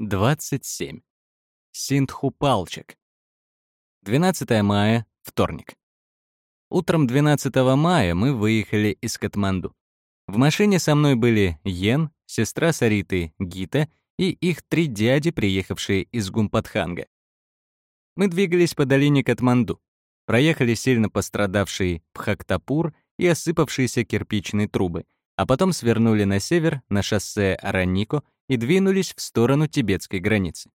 27. Синтхупалчик. 12 мая, вторник. Утром 12 мая мы выехали из Катманду. В машине со мной были Йен, сестра Сариты Гита и их три дяди, приехавшие из Гумпатханга. Мы двигались по долине Катманду, проехали сильно пострадавший Пхактапур и осыпавшиеся кирпичные трубы, а потом свернули на север на шоссе Аранико и двинулись в сторону тибетской границы.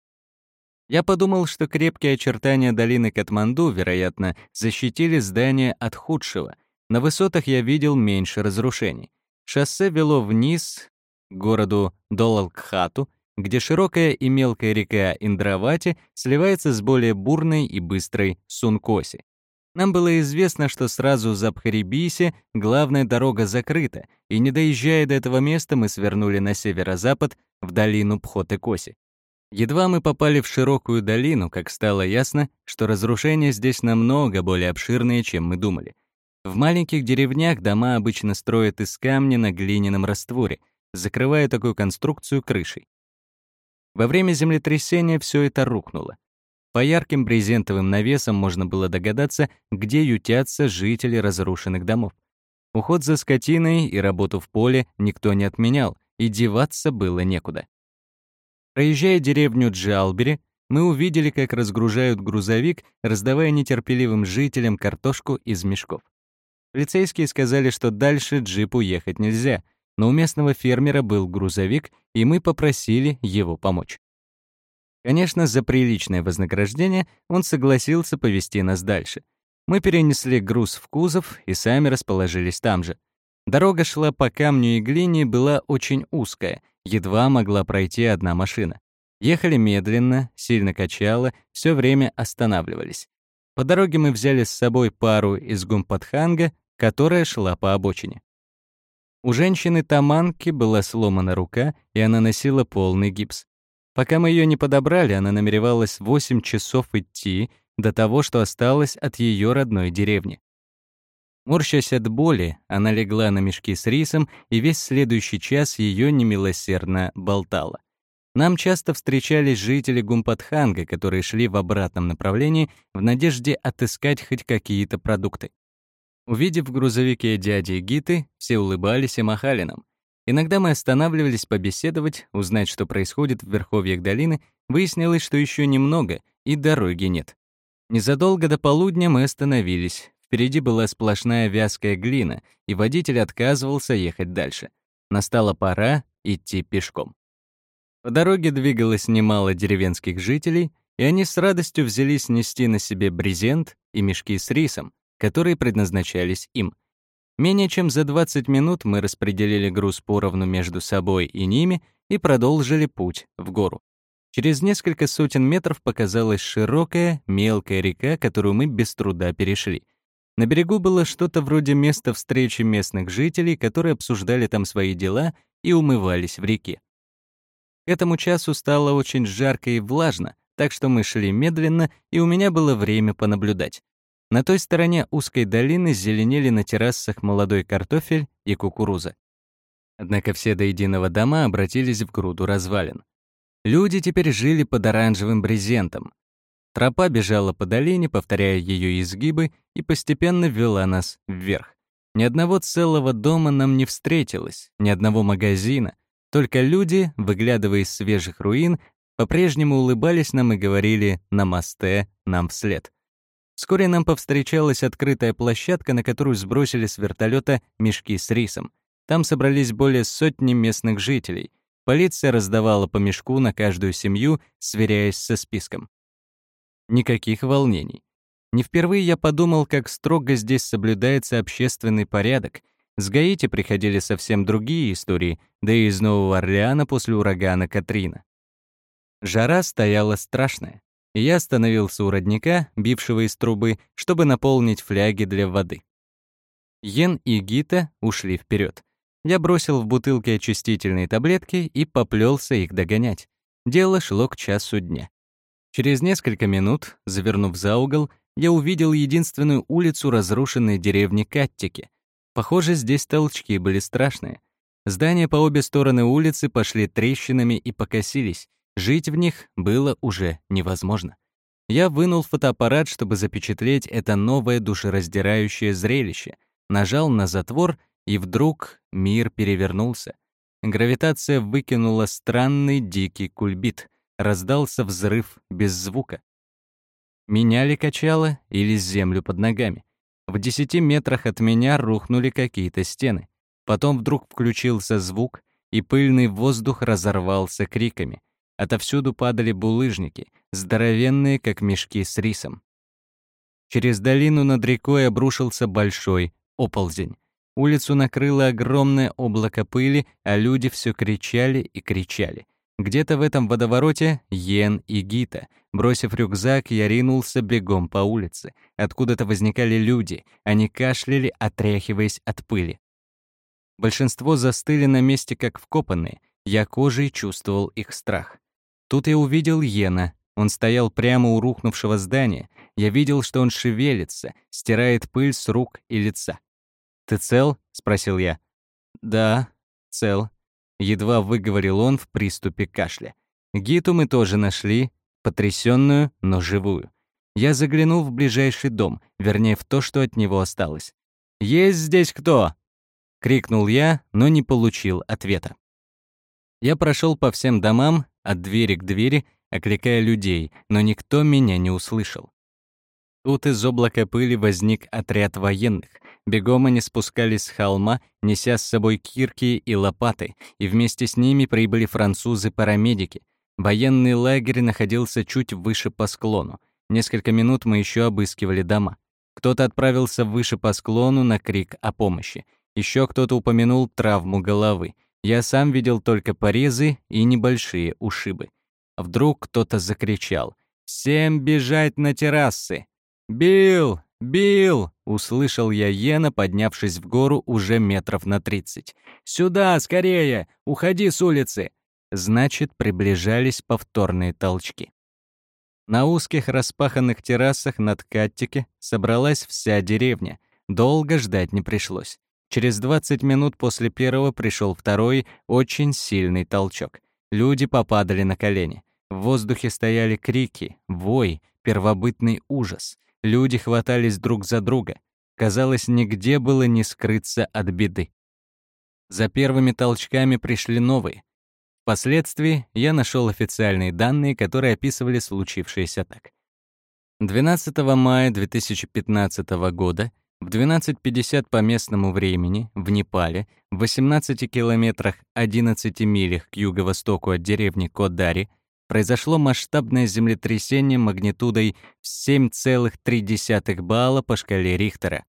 Я подумал, что крепкие очертания долины Катманду, вероятно, защитили здание от худшего. На высотах я видел меньше разрушений. Шоссе вело вниз к городу Долалкхату, где широкая и мелкая река Индравати сливается с более бурной и быстрой Сункоси. Нам было известно, что сразу за Бхарибиси главная дорога закрыта, и не доезжая до этого места, мы свернули на северо-запад в долину Пхоте-Коси. Едва мы попали в широкую долину, как стало ясно, что разрушения здесь намного более обширные, чем мы думали. В маленьких деревнях дома обычно строят из камня на глиняном растворе, закрывая такую конструкцию крышей. Во время землетрясения все это рухнуло. По ярким брезентовым навесам можно было догадаться, где ютятся жители разрушенных домов. Уход за скотиной и работу в поле никто не отменял, и деваться было некуда. Проезжая деревню Джалбери, мы увидели, как разгружают грузовик, раздавая нетерпеливым жителям картошку из мешков. Полицейские сказали, что дальше джипу ехать нельзя, но у местного фермера был грузовик, и мы попросили его помочь. Конечно, за приличное вознаграждение он согласился повезти нас дальше. Мы перенесли груз в кузов и сами расположились там же. Дорога шла по камню и глине, была очень узкая, едва могла пройти одна машина. Ехали медленно, сильно качало, все время останавливались. По дороге мы взяли с собой пару из Гумпатханга, которая шла по обочине. У женщины Таманки была сломана рука, и она носила полный гипс. Пока мы ее не подобрали, она намеревалась 8 часов идти до того, что осталось от ее родной деревни. Морщась от боли, она легла на мешки с рисом, и весь следующий час ее немилосердно болтала. Нам часто встречались жители Гумпатханга, которые шли в обратном направлении в надежде отыскать хоть какие-то продукты. Увидев в грузовике дяди Гиты, все улыбались и махали нам. Иногда мы останавливались побеседовать, узнать, что происходит в верховьях долины, выяснилось, что еще немного, и дороги нет. Незадолго до полудня мы остановились. Впереди была сплошная вязкая глина, и водитель отказывался ехать дальше. Настала пора идти пешком. По дороге двигалось немало деревенских жителей, и они с радостью взялись нести на себе брезент и мешки с рисом, которые предназначались им — Менее чем за 20 минут мы распределили груз поровну между собой и ними и продолжили путь в гору. Через несколько сотен метров показалась широкая, мелкая река, которую мы без труда перешли. На берегу было что-то вроде места встречи местных жителей, которые обсуждали там свои дела и умывались в реке. К этому часу стало очень жарко и влажно, так что мы шли медленно, и у меня было время понаблюдать. На той стороне узкой долины зеленели на террасах молодой картофель и кукуруза. Однако все до единого дома обратились в груду развалин. Люди теперь жили под оранжевым брезентом. Тропа бежала по долине, повторяя ее изгибы, и постепенно вела нас вверх. Ни одного целого дома нам не встретилось, ни одного магазина. Только люди, выглядывая из свежих руин, по-прежнему улыбались нам и говорили «намасте» нам вслед. Вскоре нам повстречалась открытая площадка, на которую сбросили с вертолета мешки с рисом. Там собрались более сотни местных жителей. Полиция раздавала по мешку на каждую семью, сверяясь со списком. Никаких волнений. Не впервые я подумал, как строго здесь соблюдается общественный порядок. С Гаити приходили совсем другие истории, да и из Нового Орлеана после урагана Катрина. Жара стояла страшная и я остановился у родника, бившего из трубы, чтобы наполнить фляги для воды. Йен и Гита ушли вперед. Я бросил в бутылки очистительные таблетки и поплелся их догонять. Дело шло к часу дня. Через несколько минут, завернув за угол, я увидел единственную улицу разрушенной деревни Каттики. Похоже, здесь толчки были страшные. Здания по обе стороны улицы пошли трещинами и покосились, Жить в них было уже невозможно. Я вынул фотоаппарат, чтобы запечатлеть это новое душераздирающее зрелище, нажал на затвор, и вдруг мир перевернулся. Гравитация выкинула странный дикий кульбит. Раздался взрыв без звука. Меня ли качало или землю под ногами? В десяти метрах от меня рухнули какие-то стены. Потом вдруг включился звук, и пыльный воздух разорвался криками. Отовсюду падали булыжники, здоровенные, как мешки с рисом. Через долину над рекой обрушился большой оползень. Улицу накрыло огромное облако пыли, а люди все кричали и кричали. Где-то в этом водовороте Йен и Гита. Бросив рюкзак, я ринулся бегом по улице. Откуда-то возникали люди. Они кашляли, отряхиваясь от пыли. Большинство застыли на месте, как вкопанные. Я кожей чувствовал их страх. Тут я увидел Йена. Он стоял прямо у рухнувшего здания. Я видел, что он шевелится, стирает пыль с рук и лица. «Ты цел?» — спросил я. «Да, цел», — едва выговорил он в приступе кашля. Гиту мы тоже нашли, потрясенную, но живую. Я заглянул в ближайший дом, вернее, в то, что от него осталось. «Есть здесь кто?» — крикнул я, но не получил ответа. Я прошел по всем домам, от двери к двери, окликая людей, но никто меня не услышал. Тут из облака пыли возник отряд военных. Бегом они спускались с холма, неся с собой кирки и лопаты, и вместе с ними прибыли французы-парамедики. Военный лагерь находился чуть выше по склону. Несколько минут мы еще обыскивали дома. Кто-то отправился выше по склону на крик о помощи. Еще кто-то упомянул травму головы. Я сам видел только порезы и небольшие ушибы. Вдруг кто-то закричал «Всем бежать на террасы!» «Билл! Билл!» — услышал я Йена, поднявшись в гору уже метров на тридцать. «Сюда, скорее! Уходи с улицы!» Значит, приближались повторные толчки. На узких распаханных террасах над Каттике собралась вся деревня. Долго ждать не пришлось. Через 20 минут после первого пришел второй, очень сильный толчок. Люди попадали на колени. В воздухе стояли крики, вой, первобытный ужас. Люди хватались друг за друга. Казалось, нигде было не скрыться от беды. За первыми толчками пришли новые. Впоследствии я нашел официальные данные, которые описывали случившееся так. 12 мая 2015 года в 12.50 по местному времени в Непале, в 18 километрах 11 милях к юго-востоку от деревни Кодари, произошло масштабное землетрясение магнитудой в 7,3 балла по шкале Рихтера.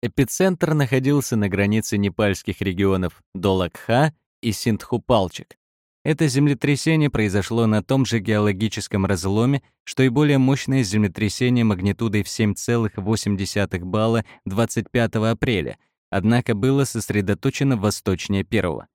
Эпицентр находился на границе непальских регионов Долакха и Синдхупалчик. Это землетрясение произошло на том же геологическом разломе, что и более мощное землетрясение магнитудой в 7,8 балла 25 апреля, однако было сосредоточено восточнее первого.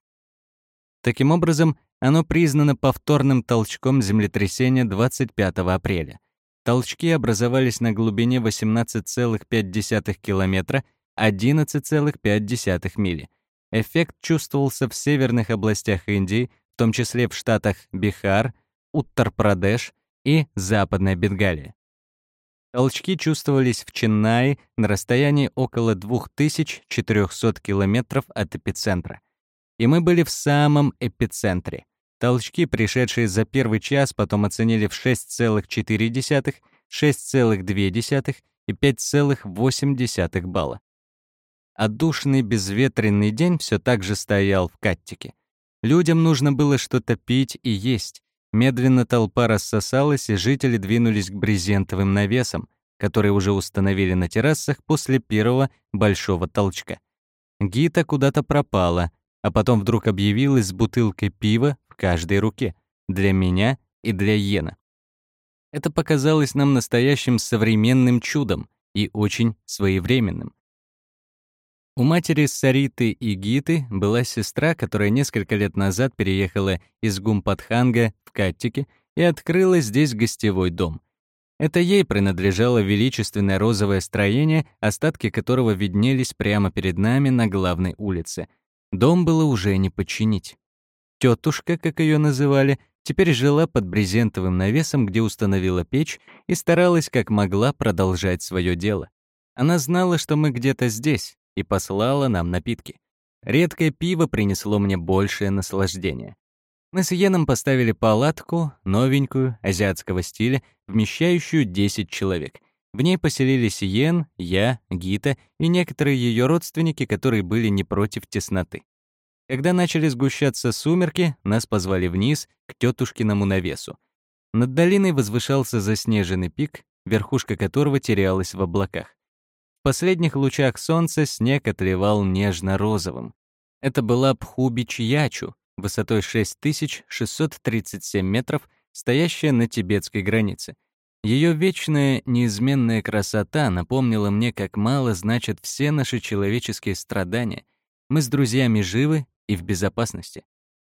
Таким образом, оно признано повторным толчком землетрясения 25 апреля. Толчки образовались на глубине 18,5 километра, 11,5 мили. Эффект чувствовался в северных областях Индии, в том числе в штатах Бихар, Уттар-Прадеш и Западная Бенгалия. Толчки чувствовались в Ченнае на расстоянии около 2400 километров от эпицентра. И мы были в самом эпицентре. Толчки, пришедшие за первый час, потом оценили в 6,4, 6,2 и 5,8 балла. А душный безветренный день все так же стоял в Каттике. Людям нужно было что-то пить и есть. Медленно толпа рассосалась, и жители двинулись к брезентовым навесам, которые уже установили на террасах после первого большого толчка. Гита куда-то пропала, а потом вдруг объявилась с бутылкой пива каждой руке, для меня и для Йена. Это показалось нам настоящим современным чудом и очень своевременным. У матери Сариты и Гиты была сестра, которая несколько лет назад переехала из Гумпадханга в Каттике и открыла здесь гостевой дом. Это ей принадлежало величественное розовое строение, остатки которого виднелись прямо перед нами на главной улице. Дом было уже не починить. Тетушка, как ее называли, теперь жила под брезентовым навесом, где установила печь, и старалась как могла продолжать свое дело. Она знала, что мы где-то здесь, и послала нам напитки. Редкое пиво принесло мне большее наслаждение. Мы с Йеном поставили палатку, новенькую, азиатского стиля, вмещающую 10 человек. В ней поселились Йен, я, Гита и некоторые ее родственники, которые были не против тесноты. Когда начали сгущаться сумерки, нас позвали вниз, к тетушкиному навесу. Над долиной возвышался заснеженный пик, верхушка которого терялась в облаках. В последних лучах солнца снег отливал нежно-розовым. Это была Пхуби-Чиячу, высотой 6637 метров, стоящая на тибетской границе. Ее вечная, неизменная красота напомнила мне, как мало значат все наши человеческие страдания. Мы с друзьями живы и в безопасности.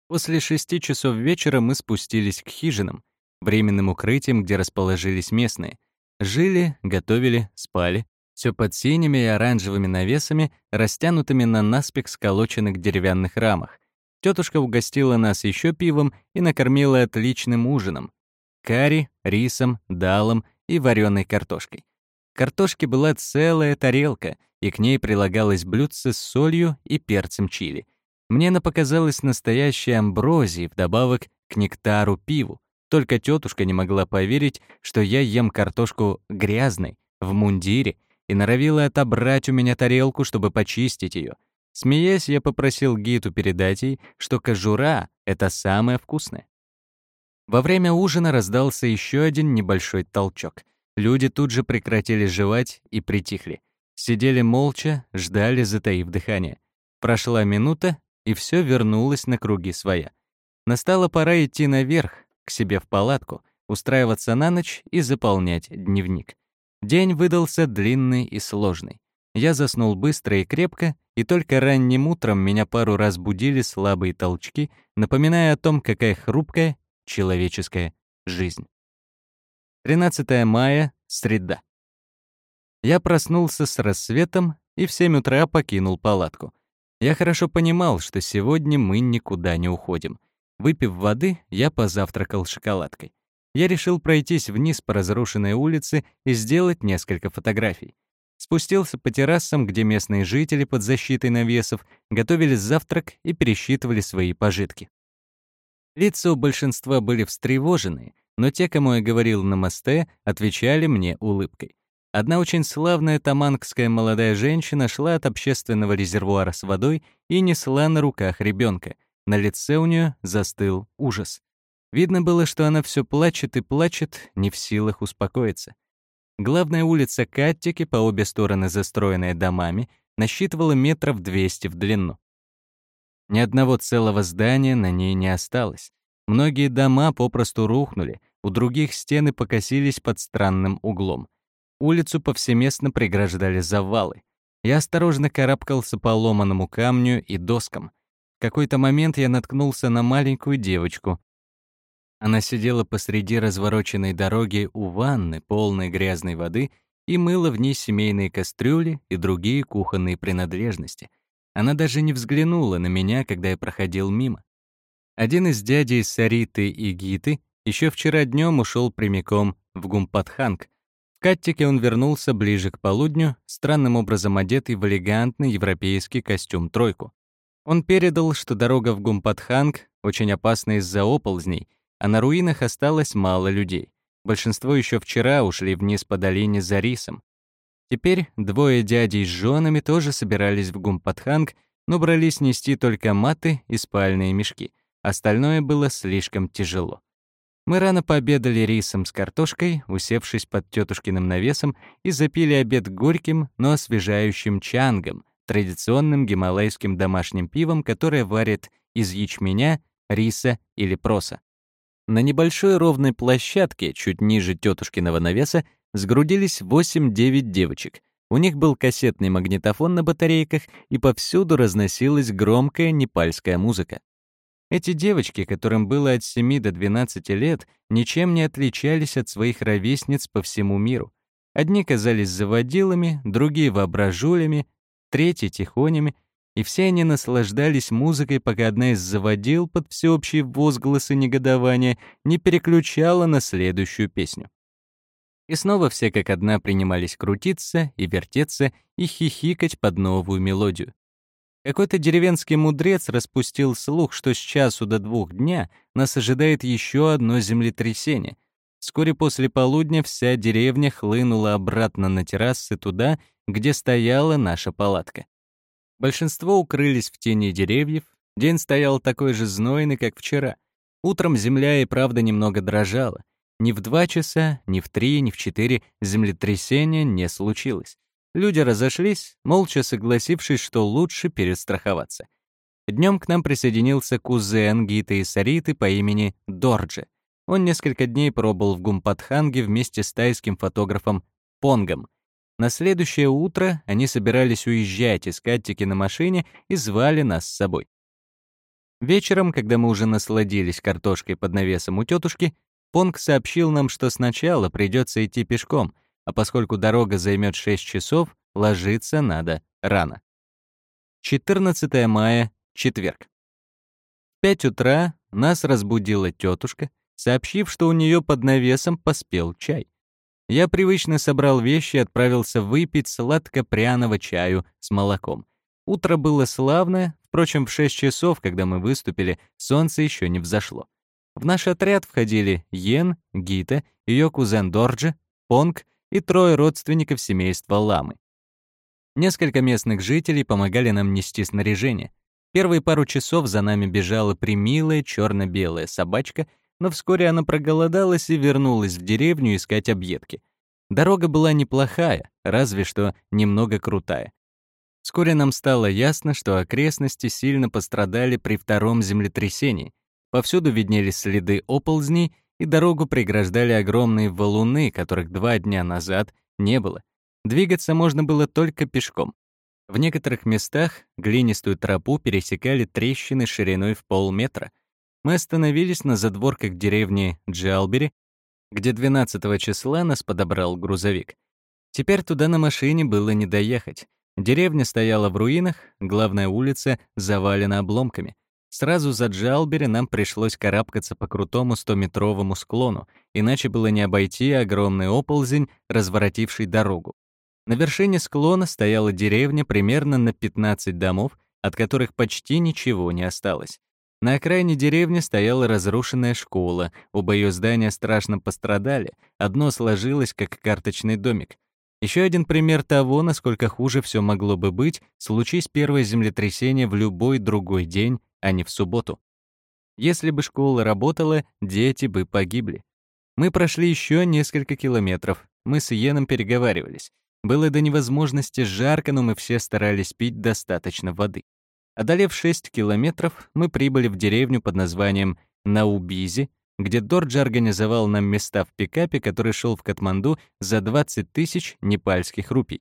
После шести часов вечера мы спустились к хижинам, временным укрытиям, где расположились местные. Жили, готовили, спали. Все под синими и оранжевыми навесами, растянутыми на наспех сколоченных деревянных рамах. Тетушка угостила нас еще пивом и накормила отличным ужином. Карри, рисом, далом и вареной картошкой. Картошки была целая тарелка, и к ней прилагалось блюдце с солью и перцем чили. Мне она показалась настоящей амброзией вдобавок к нектару пиву. Только тетушка не могла поверить, что я ем картошку грязной, в мундире, и норовила отобрать у меня тарелку, чтобы почистить ее. Смеясь, я попросил Гиту передать ей, что кожура — это самое вкусное. Во время ужина раздался еще один небольшой толчок. Люди тут же прекратили жевать и притихли. Сидели молча, ждали, затаив дыхание. Прошла минута, и все вернулось на круги своя. Настала пора идти наверх, к себе в палатку, устраиваться на ночь и заполнять дневник. День выдался длинный и сложный. Я заснул быстро и крепко, и только ранним утром меня пару раз будили слабые толчки, напоминая о том, какая хрупкая человеческая жизнь. 13 мая, среда. Я проснулся с рассветом и в 7 утра покинул палатку. Я хорошо понимал, что сегодня мы никуда не уходим. Выпив воды, я позавтракал шоколадкой. Я решил пройтись вниз по разрушенной улице и сделать несколько фотографий. Спустился по террасам, где местные жители под защитой навесов готовили завтрак и пересчитывали свои пожитки. Лица у большинства были встревожены, но те, кому я говорил на мосте, отвечали мне улыбкой. Одна очень славная тамангская молодая женщина шла от общественного резервуара с водой и несла на руках ребенка. На лице у нее застыл ужас. Видно было, что она все плачет и плачет, не в силах успокоиться. Главная улица Каттики, по обе стороны застроенная домами, насчитывала метров 200 в длину. Ни одного целого здания на ней не осталось. Многие дома попросту рухнули, у других стены покосились под странным углом. Улицу повсеместно преграждали завалы. Я осторожно карабкался по ломаному камню и доскам. В какой-то момент я наткнулся на маленькую девочку. Она сидела посреди развороченной дороги у ванны, полной грязной воды, и мыла в ней семейные кастрюли и другие кухонные принадлежности. Она даже не взглянула на меня, когда я проходил мимо. Один из дядей Сариты и Гиты еще вчера днем ушел прямиком в Гумпатханг, Каттике он вернулся ближе к полудню, странным образом одетый в элегантный европейский костюм-тройку. Он передал, что дорога в Гумпатханг очень опасна из-за оползней, а на руинах осталось мало людей. Большинство еще вчера ушли вниз по долине за рисом. Теперь двое дядей с женами тоже собирались в Гумпатханг, но брались нести только маты и спальные мешки. Остальное было слишком тяжело. Мы рано пообедали рисом с картошкой, усевшись под тетушкиным навесом, и запили обед горьким, но освежающим чангом, традиционным гималайским домашним пивом, которое варят из ячменя, риса или проса. На небольшой ровной площадке, чуть ниже тетушкиного навеса, сгрудились 8-9 девочек. У них был кассетный магнитофон на батарейках, и повсюду разносилась громкая непальская музыка. Эти девочки, которым было от 7 до 12 лет, ничем не отличались от своих ровесниц по всему миру. Одни казались заводилами, другие — воображулями, третьи — тихонями. и все они наслаждались музыкой, пока одна из заводил под всеобщие возгласы негодования не переключала на следующую песню. И снова все как одна принимались крутиться и вертеться и хихикать под новую мелодию. Какой-то деревенский мудрец распустил слух, что с часу до двух дня нас ожидает еще одно землетрясение. Вскоре после полудня вся деревня хлынула обратно на террасы туда, где стояла наша палатка. Большинство укрылись в тени деревьев, день стоял такой же знойный, как вчера. Утром земля и правда немного дрожала. Ни в два часа, ни в три, ни в четыре землетрясения не случилось. Люди разошлись, молча согласившись, что лучше перестраховаться. Днем к нам присоединился кузен Гиты и Сариты по имени Дорджи. Он несколько дней пробыл в Гумпатханге вместе с тайским фотографом Понгом. На следующее утро они собирались уезжать искать тики на машине и звали нас с собой. Вечером, когда мы уже насладились картошкой под навесом у тетушки, Понг сообщил нам, что сначала придется идти пешком, а поскольку дорога займет 6 часов, ложиться надо рано. 14 мая, четверг. В 5 утра нас разбудила тетушка, сообщив, что у нее под навесом поспел чай. Я привычно собрал вещи и отправился выпить сладко-пряного чаю с молоком. Утро было славное, впрочем, в 6 часов, когда мы выступили, солнце еще не взошло. В наш отряд входили Йен, Гита, ее кузен Дорджи, Понг и трое родственников семейства Ламы. Несколько местных жителей помогали нам нести снаряжение. Первые пару часов за нами бежала примилая черно-белая собачка, но вскоре она проголодалась и вернулась в деревню искать объедки. Дорога была неплохая, разве что немного крутая. Вскоре нам стало ясно, что окрестности сильно пострадали при втором землетрясении. Повсюду виднелись следы оползней, и дорогу преграждали огромные валуны, которых два дня назад не было. Двигаться можно было только пешком. В некоторых местах глинистую тропу пересекали трещины шириной в полметра. Мы остановились на задворках деревни Джалбери, где 12 числа нас подобрал грузовик. Теперь туда на машине было не доехать. Деревня стояла в руинах, главная улица завалена обломками. Сразу за Джалбери нам пришлось карабкаться по крутому стометровому склону, иначе было не обойти огромный оползень, разворотивший дорогу. На вершине склона стояла деревня примерно на 15 домов, от которых почти ничего не осталось. На окраине деревни стояла разрушенная школа, оба ее здания страшно пострадали, одно сложилось как карточный домик. Еще один пример того, насколько хуже все могло бы быть, случись первое землетрясение в любой другой день а не в субботу. Если бы школа работала, дети бы погибли. Мы прошли еще несколько километров. Мы с Иеном переговаривались. Было до невозможности жарко, но мы все старались пить достаточно воды. Одолев 6 километров, мы прибыли в деревню под названием Наубизи, где Дорджи организовал нам места в пикапе, который шел в Катманду за 20 тысяч непальских рупий.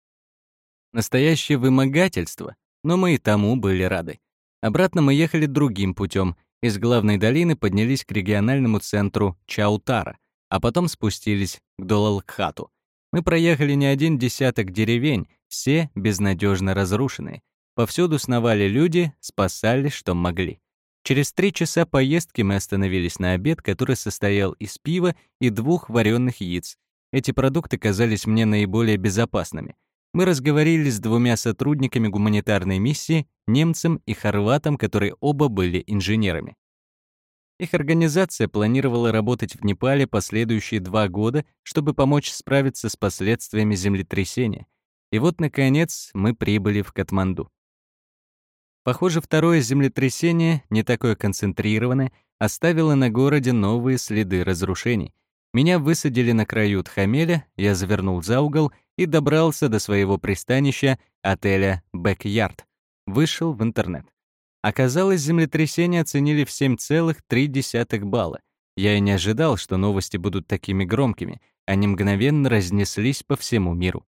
Настоящее вымогательство, но мы и тому были рады. Обратно мы ехали другим путем. Из главной долины поднялись к региональному центру Чаутара, а потом спустились к Долалкхату. Мы проехали не один десяток деревень, все безнадежно разрушенные. Повсюду сновали люди, спасали, что могли. Через три часа поездки мы остановились на обед, который состоял из пива и двух вареных яиц. Эти продукты казались мне наиболее безопасными — мы разговорили с двумя сотрудниками гуманитарной миссии, немцем и хорватом, которые оба были инженерами. Их организация планировала работать в Непале последующие два года, чтобы помочь справиться с последствиями землетрясения. И вот, наконец, мы прибыли в Катманду. Похоже, второе землетрясение, не такое концентрированное, оставило на городе новые следы разрушений. Меня высадили на краю Тхамеля, я завернул за угол и добрался до своего пристанища отеля «Бэкярд». Вышел в интернет. Оказалось, землетрясение оценили в 7,3 балла. Я и не ожидал, что новости будут такими громкими. Они мгновенно разнеслись по всему миру.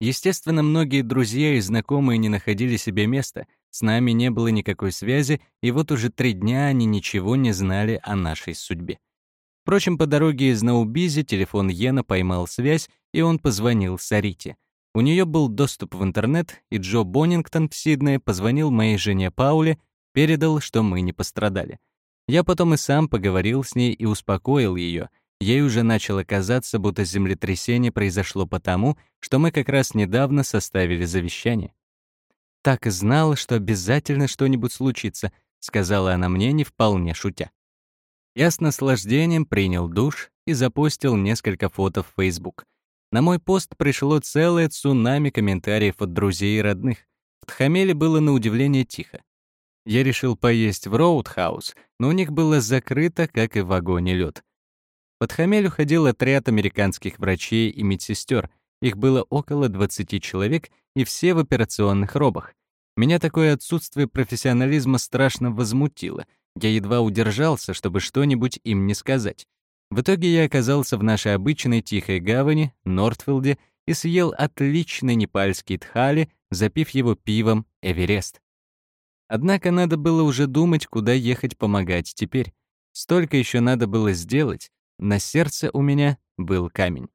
Естественно, многие друзья и знакомые не находили себе места, с нами не было никакой связи, и вот уже три дня они ничего не знали о нашей судьбе. Впрочем, по дороге из Наубизи телефон Йена поймал связь, и он позвонил Сарите. У нее был доступ в интернет, и Джо Боннингтон в Сиднее позвонил моей жене Пауле, передал, что мы не пострадали. Я потом и сам поговорил с ней и успокоил ее. Ей уже начало казаться, будто землетрясение произошло потому, что мы как раз недавно составили завещание. «Так и знала, что обязательно что-нибудь случится», сказала она мне не вполне шутя. Я с наслаждением принял душ и запостил несколько фото в Facebook. На мой пост пришло целое цунами комментариев от друзей и родных. В Тхамеле было на удивление тихо. Я решил поесть в Роудхаус, но у них было закрыто, как и в вагоне лед. Под Хамелю ходил отряд американских врачей и медсестер. Их было около 20 человек, и все в операционных робах. Меня такое отсутствие профессионализма страшно возмутило. Я едва удержался, чтобы что-нибудь им не сказать. В итоге я оказался в нашей обычной тихой гавани, Нортфилде, и съел отличный непальский тхали, запив его пивом «Эверест». Однако надо было уже думать, куда ехать помогать теперь. Столько еще надо было сделать, на сердце у меня был камень.